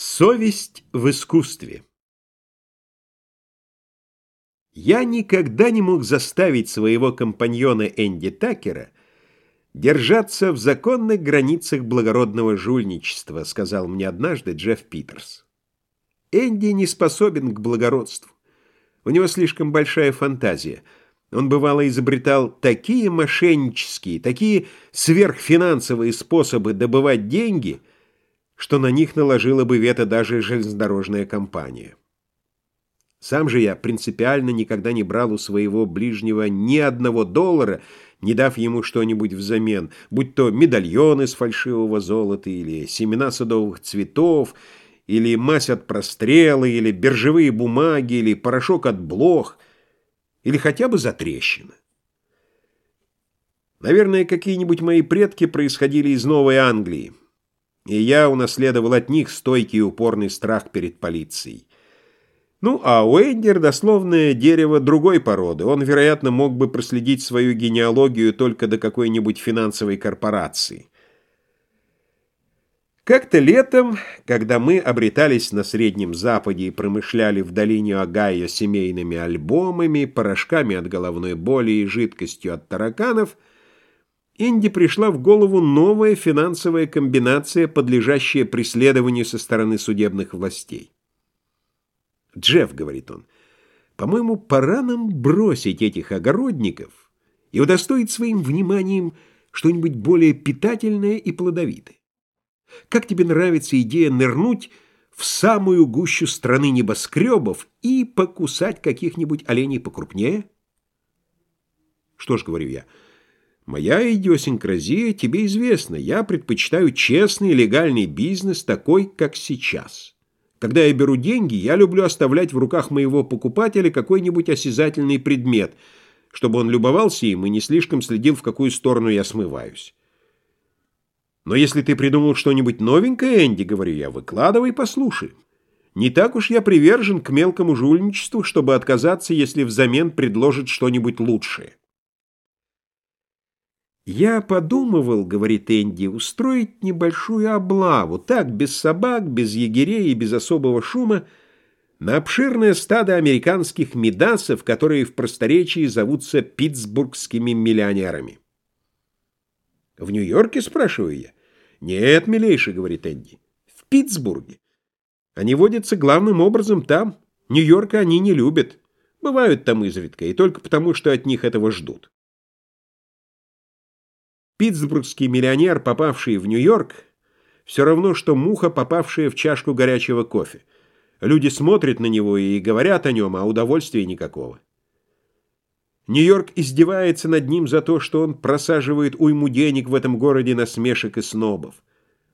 Совесть в искусстве Я никогда не мог заставить своего компаньона Энди Такера держаться в законных границах благородного жульничества, сказал мне однажды Джефф Питерс. Энди не способен к благородству. У него слишком большая фантазия. Он бывало изобретал такие мошеннические, такие сверхфинансовые способы добывать деньги – что на них наложила бы вето даже железнодорожная компания. Сам же я принципиально никогда не брал у своего ближнего ни одного доллара, не дав ему что-нибудь взамен, будь то медальон из фальшивого золота, или семена садовых цветов, или мазь от прострела, или биржевые бумаги, или порошок от блох, или хотя бы затрещина. Наверное, какие-нибудь мои предки происходили из Новой Англии и я унаследовал от них стойкий и упорный страх перед полицией. Ну, а Уэйдер — дословное дерево другой породы. Он, вероятно, мог бы проследить свою генеалогию только до какой-нибудь финансовой корпорации. Как-то летом, когда мы обретались на Среднем Западе и промышляли в долине Огайо семейными альбомами, порошками от головной боли и жидкостью от тараканов — Инди пришла в голову новая финансовая комбинация, подлежащая преследованию со стороны судебных властей. «Джефф», — говорит он, — «по-моему, пора нам бросить этих огородников и удостоить своим вниманием что-нибудь более питательное и плодовитое. Как тебе нравится идея нырнуть в самую гущу страны небоскребов и покусать каких-нибудь оленей покрупнее?» «Что ж, — говорю я, — Моя идиосинкразия тебе известна. Я предпочитаю честный легальный бизнес такой, как сейчас. Когда я беру деньги, я люблю оставлять в руках моего покупателя какой-нибудь осязательный предмет, чтобы он любовался им и не слишком следил, в какую сторону я смываюсь. Но если ты придумал что-нибудь новенькое, Энди, говорю я, выкладывай, послушай. Не так уж я привержен к мелкому жульничеству, чтобы отказаться, если взамен предложат что-нибудь лучшее. «Я подумывал, — говорит Энди, — устроить небольшую облаву, так, без собак, без егерей и без особого шума, на обширное стадо американских медасов, которые в просторечии зовутся питтсбургскими миллионерами». «В Нью-Йорке?» — спрашиваю я. «Нет, милейший, — говорит Энди, — в Питтсбурге. Они водятся главным образом там. Нью-Йорка они не любят. Бывают там изредка, и только потому, что от них этого ждут». Питтсбургский миллионер, попавший в Нью-Йорк, все равно, что муха, попавшая в чашку горячего кофе. Люди смотрят на него и говорят о нем, а удовольствия никакого. Нью-Йорк издевается над ним за то, что он просаживает уйму денег в этом городе насмешек и снобов.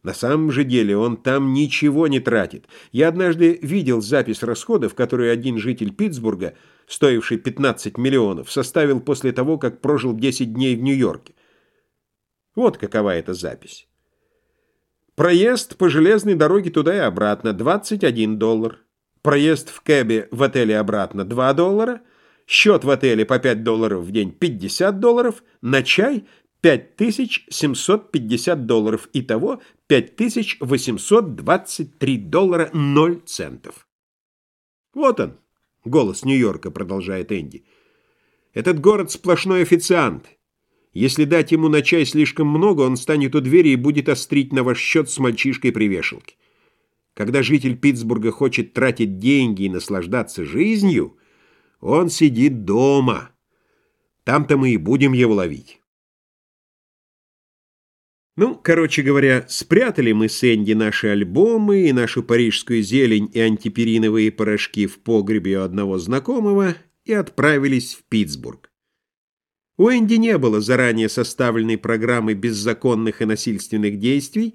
На самом же деле он там ничего не тратит. Я однажды видел запись расходов, которую один житель Питтсбурга, стоивший 15 миллионов, составил после того, как прожил 10 дней в Нью-Йорке. Вот какова эта запись. Проезд по железной дороге туда и обратно – 21 доллар. Проезд в кэбе в отеле обратно – 2 доллара. Счет в отеле по 5 долларов в день – 50 долларов. На чай – 5750 долларов. Итого 5823 доллара 0 центов. Вот он, голос Нью-Йорка, продолжает Энди. Этот город сплошной официант. Если дать ему на чай слишком много, он станет у двери и будет острить на ваш счет с мальчишкой при вешалке. Когда житель Питтсбурга хочет тратить деньги и наслаждаться жизнью, он сидит дома. Там-то мы и будем его ловить. Ну, короче говоря, спрятали мы с Энди наши альбомы и нашу парижскую зелень и антипериновые порошки в погребе у одного знакомого и отправились в Питтсбург. У Энди не было заранее составленной программы беззаконных и насильственных действий,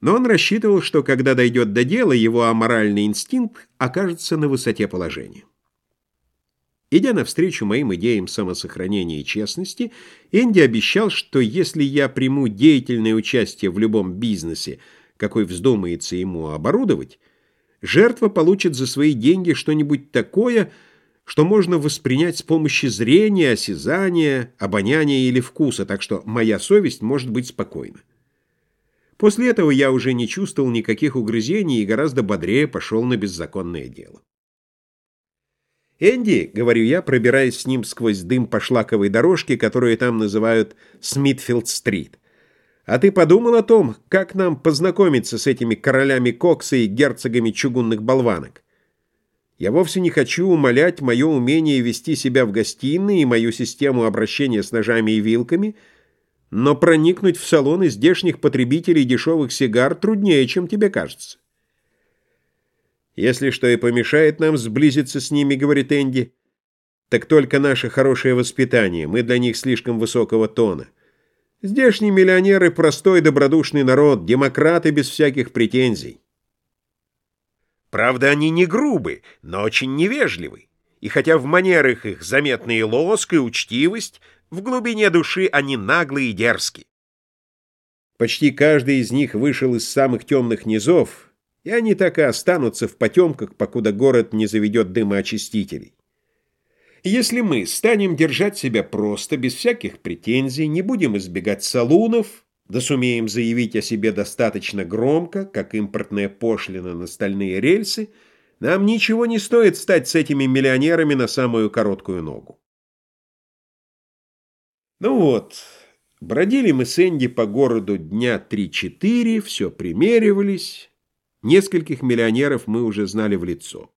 но он рассчитывал, что когда дойдет до дела, его аморальный инстинкт окажется на высоте положения. Идя навстречу моим идеям самосохранения и честности, Энди обещал, что если я приму деятельное участие в любом бизнесе, какой вздумается ему оборудовать, жертва получит за свои деньги что-нибудь такое, что можно воспринять с помощью зрения, осязания, обоняния или вкуса, так что моя совесть может быть спокойна. После этого я уже не чувствовал никаких угрызений и гораздо бодрее пошел на беззаконное дело. «Энди», — говорю я, пробираясь с ним сквозь дым по шлаковой дорожке, которую там называют Смитфилд-стрит. «А ты подумал о том, как нам познакомиться с этими королями Кокса и герцогами чугунных болванок? Я вовсе не хочу умолять мое умение вести себя в гостиной и мою систему обращения с ножами и вилками — но проникнуть в салоны здешних потребителей дешевых сигар труднее, чем тебе кажется. Если что и помешает нам сблизиться с ними, говорит Энди, так только наше хорошее воспитание, мы для них слишком высокого тона. Здешние миллионеры — простой добродушный народ, демократы без всяких претензий. Правда, они не грубы, но очень невежливы. И хотя в манерах их заметны и лоск, и учтивость, в глубине души они наглые и дерзкие. Почти каждый из них вышел из самых темных низов, и они так и останутся в потемках, покуда город не заведет дымоочистителей. Если мы станем держать себя просто, без всяких претензий, не будем избегать салунов, да сумеем заявить о себе достаточно громко, как импортная пошлина на стальные рельсы, нам ничего не стоит стать с этими миллионерами на самую короткую ногу. Ну вот, бродили мы с Энди по городу дня три-четыре, все примеривались. Нескольких миллионеров мы уже знали в лицо.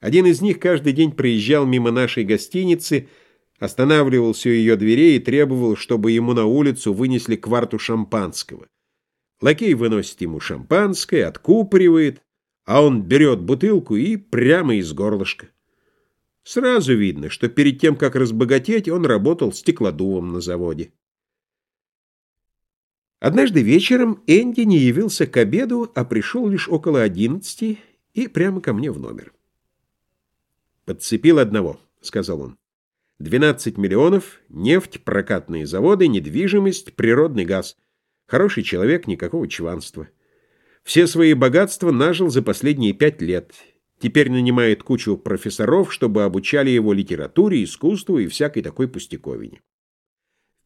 Один из них каждый день проезжал мимо нашей гостиницы, останавливался у ее дверей и требовал, чтобы ему на улицу вынесли кварту шампанского. Лакей выносит ему шампанское, откупоривает, а он берет бутылку и прямо из горлышка. Сразу видно, что перед тем, как разбогатеть, он работал стеклодувом на заводе. Однажды вечером Энди не явился к обеду, а пришел лишь около одиннадцати и прямо ко мне в номер. «Подцепил одного», — сказал он. «Двенадцать миллионов, нефть, прокатные заводы, недвижимость, природный газ. Хороший человек, никакого чванства. Все свои богатства нажил за последние пять лет» Теперь нанимает кучу профессоров, чтобы обучали его литературе, искусству и всякой такой пустяковине.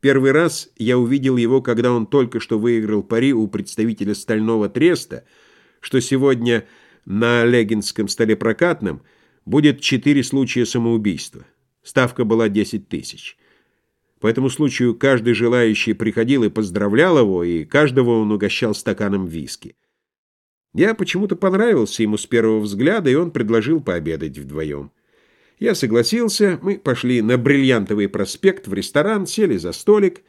Первый раз я увидел его, когда он только что выиграл пари у представителя Стального Треста, что сегодня на Легинском столепрокатном будет четыре случая самоубийства. Ставка была 10 тысяч. По этому случаю каждый желающий приходил и поздравлял его, и каждого он угощал стаканом виски. Я почему-то понравился ему с первого взгляда, и он предложил пообедать вдвоем. Я согласился, мы пошли на Бриллиантовый проспект в ресторан, сели за столик,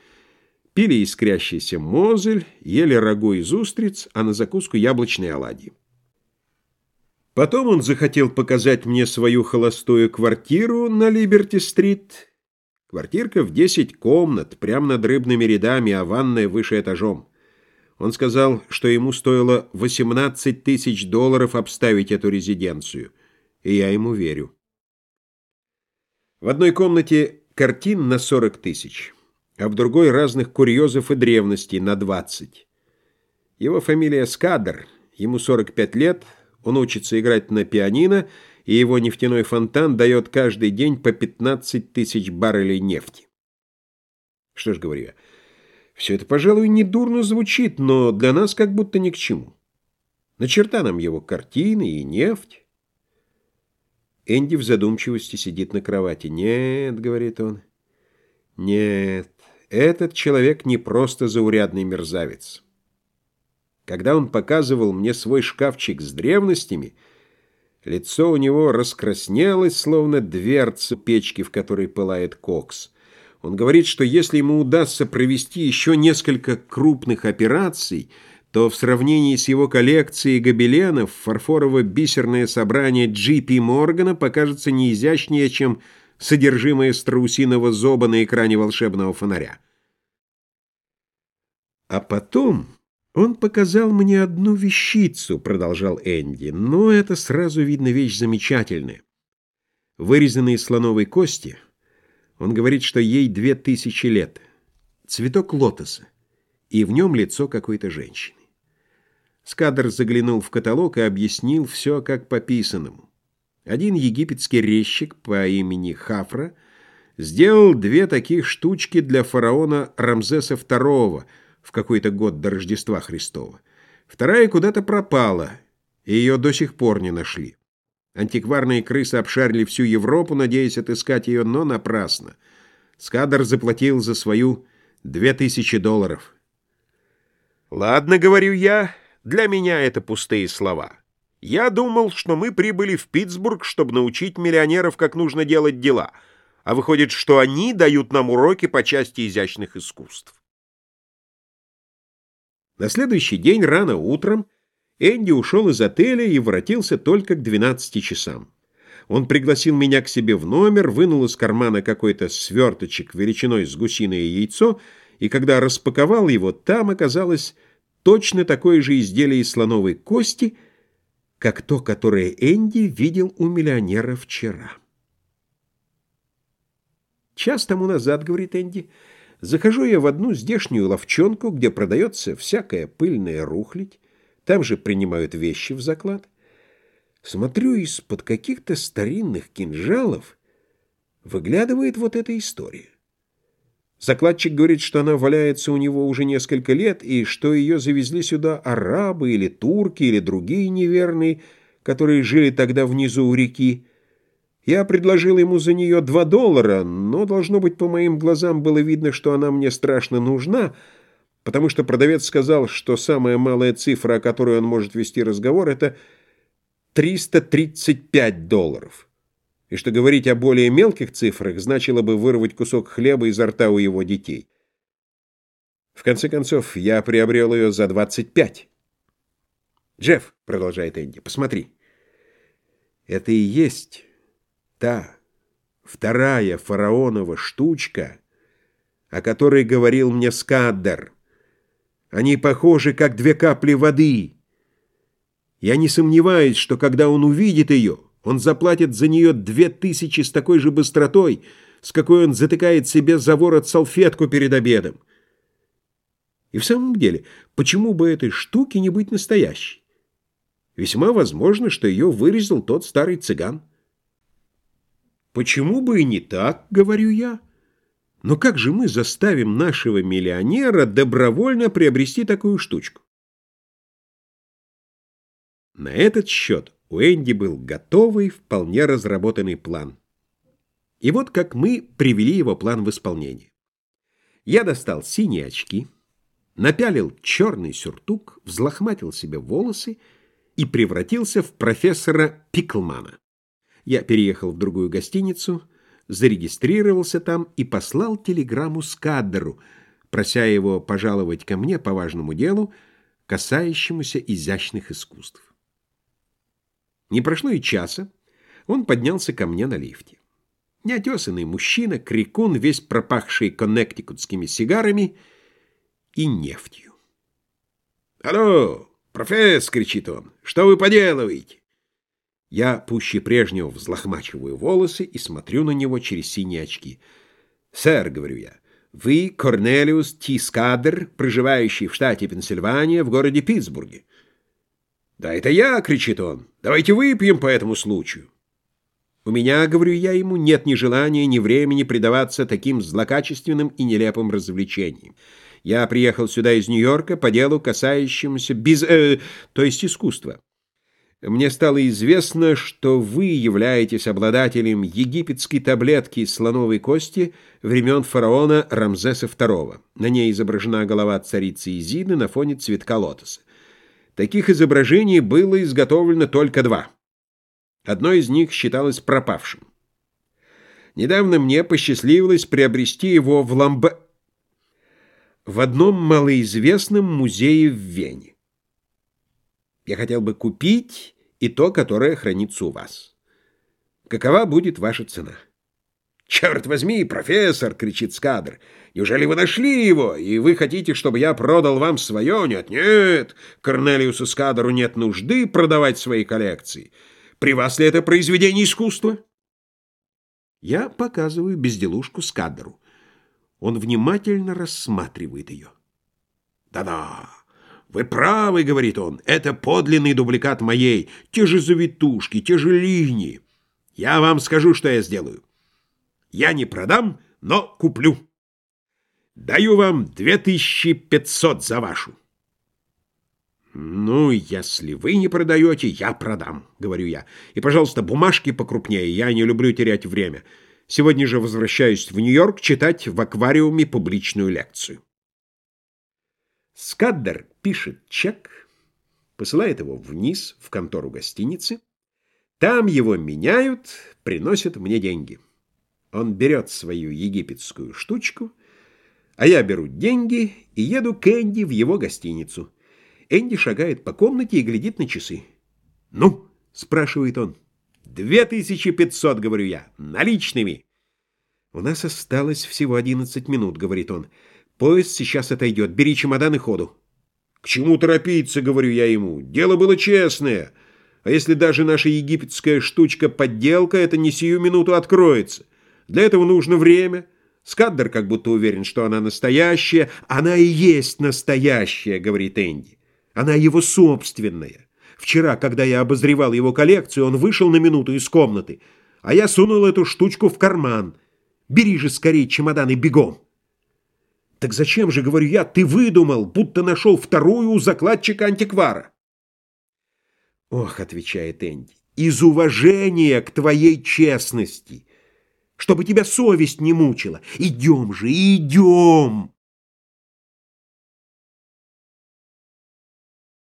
пили искрящийся мозель, ели рагу из устриц, а на закуску яблочные оладьи. Потом он захотел показать мне свою холостую квартиру на Либерти-стрит. Квартирка в 10 комнат, прямо над рыбными рядами, а ванная выше этажом. Он сказал, что ему стоило 18 тысяч долларов обставить эту резиденцию, и я ему верю. В одной комнате картин на 40 тысяч, а в другой разных курьезов и древностей на 20. Его фамилия Скадер, ему 45 лет, он учится играть на пианино, и его нефтяной фонтан дает каждый день по 15 тысяч баррелей нефти. Что ж говорю я, все это, пожалуй, недурно звучит, но для нас как будто ни к чему. На черта нам его картины и нефть. Энди в задумчивости сидит на кровати. «Нет», — говорит он, — «нет, этот человек не просто заурядный мерзавец». Когда он показывал мне свой шкафчик с древностями, лицо у него раскраснелось, словно дверца печки, в которой пылает кокс. Он говорит, что если ему удастся провести еще несколько крупных операций, то в сравнении с его коллекцией гобеленов фарфорово-бисерное собрание Джи Моргана покажется не изящнее, чем содержимое страусиного зоба на экране волшебного фонаря. А потом он показал мне одну вещицу, продолжал Энди, но это сразу видно вещь замечательная. Вырезанные слоновой кости — он говорит, что ей две тысячи лет. Цветок лотоса. И в нем лицо какой-то женщины. Скадр заглянул в каталог и объяснил все как по писанному. Один египетский резчик по имени Хафра сделал две таких штучки для фараона Рамзеса II в какой-то год до Рождества Христова. Вторая куда-то пропала, и ее до сих пор не нашли. Антикварные крысы обшарили всю Европу, надеясь отыскать ее, но напрасно. Скадр заплатил за свою две тысячи долларов. «Ладно, — говорю я, — для меня это пустые слова. Я думал, что мы прибыли в Питтсбург, чтобы научить миллионеров, как нужно делать дела, а выходит, что они дают нам уроки по части изящных искусств». На следующий день рано утром Энди ушел из отеля и воротился только к 12 часам. Он пригласил меня к себе в номер, вынул из кармана какой-то сверточек величиной с гусиное яйцо, и когда распаковал его, там оказалось точно такое же изделие из слоновой кости, как то, которое Энди видел у миллионера вчера. «Час тому назад, — говорит Энди, — захожу я в одну здешнюю ловчонку, где продается всякая пыльная рухлядь, там же принимают вещи в заклад. Смотрю, из-под каких-то старинных кинжалов выглядывает вот эта история. Закладчик говорит, что она валяется у него уже несколько лет, и что ее завезли сюда арабы или турки или другие неверные, которые жили тогда внизу у реки. Я предложил ему за нее два доллара, но, должно быть, по моим глазам было видно, что она мне страшно нужна, потому что продавец сказал, что самая малая цифра, о которой он может вести разговор, это 335 долларов. И что говорить о более мелких цифрах значило бы вырвать кусок хлеба изо рта у его детей. В конце концов, я приобрел ее за 25. «Джефф», — продолжает Энди, — «посмотри. Это и есть та вторая фараонова штучка, о которой говорил мне Скаддер». Они похожи, как две капли воды. Я не сомневаюсь, что когда он увидит ее, он заплатит за нее две тысячи с такой же быстротой, с какой он затыкает себе за ворот салфетку перед обедом. И в самом деле, почему бы этой штуке не быть настоящей? Весьма возможно, что ее вырезал тот старый цыган. Почему бы и не так, говорю я? Но как же мы заставим нашего миллионера добровольно приобрести такую штучку? На этот счет у Энди был готовый, вполне разработанный план. И вот как мы привели его план в исполнение. Я достал синие очки, напялил черный сюртук, взлохматил себе волосы и превратился в профессора Пиклмана. Я переехал в другую гостиницу — зарегистрировался там и послал телеграмму Скаддеру, прося его пожаловать ко мне по важному делу, касающемуся изящных искусств. Не прошло и часа, он поднялся ко мне на лифте. Неотесанный мужчина, крикун, весь пропахший коннектикутскими сигарами и нефтью. «Алло, профессор!» — кричит он. «Что вы поделываете?» Я пуще прежнего взлохмачиваю волосы и смотрю на него через синие очки. «Сэр», — говорю я, — «вы Корнелиус Тискадер, проживающий в штате Пенсильвания в городе Питтсбурге». «Да это я!» — кричит он. «Давайте выпьем по этому случаю». У меня, говорю я ему, нет ни желания, ни времени предаваться таким злокачественным и нелепым развлечениям. Я приехал сюда из Нью-Йорка по делу, касающемуся без... Э, то есть искусства. Мне стало известно, что вы являетесь обладателем египетской таблетки из слоновой кости времен фараона Рамзеса II. На ней изображена голова царицы Изиды на фоне цветка лотоса. Таких изображений было изготовлено только два. Одно из них считалось пропавшим. Недавно мне посчастливилось приобрести его в Ламбе... в одном малоизвестном музее в Вене. Я хотел бы купить и то, которое хранится у вас. Какова будет ваша цена? «Черт возьми, профессор!» — кричит Скадр. «Неужели вы нашли его, и вы хотите, чтобы я продал вам свое? Нет-нет, Корнелиусу Скадеру нет нужды продавать свои коллекции. При вас ли это произведение искусства?» Я показываю безделушку Скадеру. Он внимательно рассматривает ее. «Да-да!» «Вы правы», — говорит он, — «это подлинный дубликат моей, те же завитушки, те же линии. Я вам скажу, что я сделаю. Я не продам, но куплю». Даю вам 2500 за вашу. «Ну, если вы не продаете, я продам», — говорю я. «И, пожалуйста, бумажки покрупнее, я не люблю терять время. Сегодня же возвращаюсь в Нью-Йорк читать в аквариуме публичную лекцию». Скаддер пишет чек, посылает его вниз, в контору гостиницы. Там его меняют, приносят мне деньги. Он берет свою египетскую штучку, а я беру деньги и еду к Энди в его гостиницу. Энди шагает по комнате и глядит на часы. «Ну?» — спрашивает он. «Две тысячи пятьсот», — говорю я, — «наличными». «У нас осталось всего одиннадцать минут», — говорит он. «Поезд сейчас отойдет. Бери чемодан и ходу». «К чему торопиться?» — говорю я ему. «Дело было честное. А если даже наша египетская штучка-подделка, это не сию минуту откроется. Для этого нужно время». Скаддер как будто уверен, что она настоящая. «Она и есть настоящая», — говорит Энди. «Она его собственная. Вчера, когда я обозревал его коллекцию, он вышел на минуту из комнаты, а я сунул эту штучку в карман. Бери же скорее чемодан и бегом». «Так зачем же, говорю я, ты выдумал, будто нашел вторую у закладчика антиквара?» «Ох», — отвечает Энди, — «из уважения к твоей честности» чтобы тебя совесть не мучила. Идем же, идем!»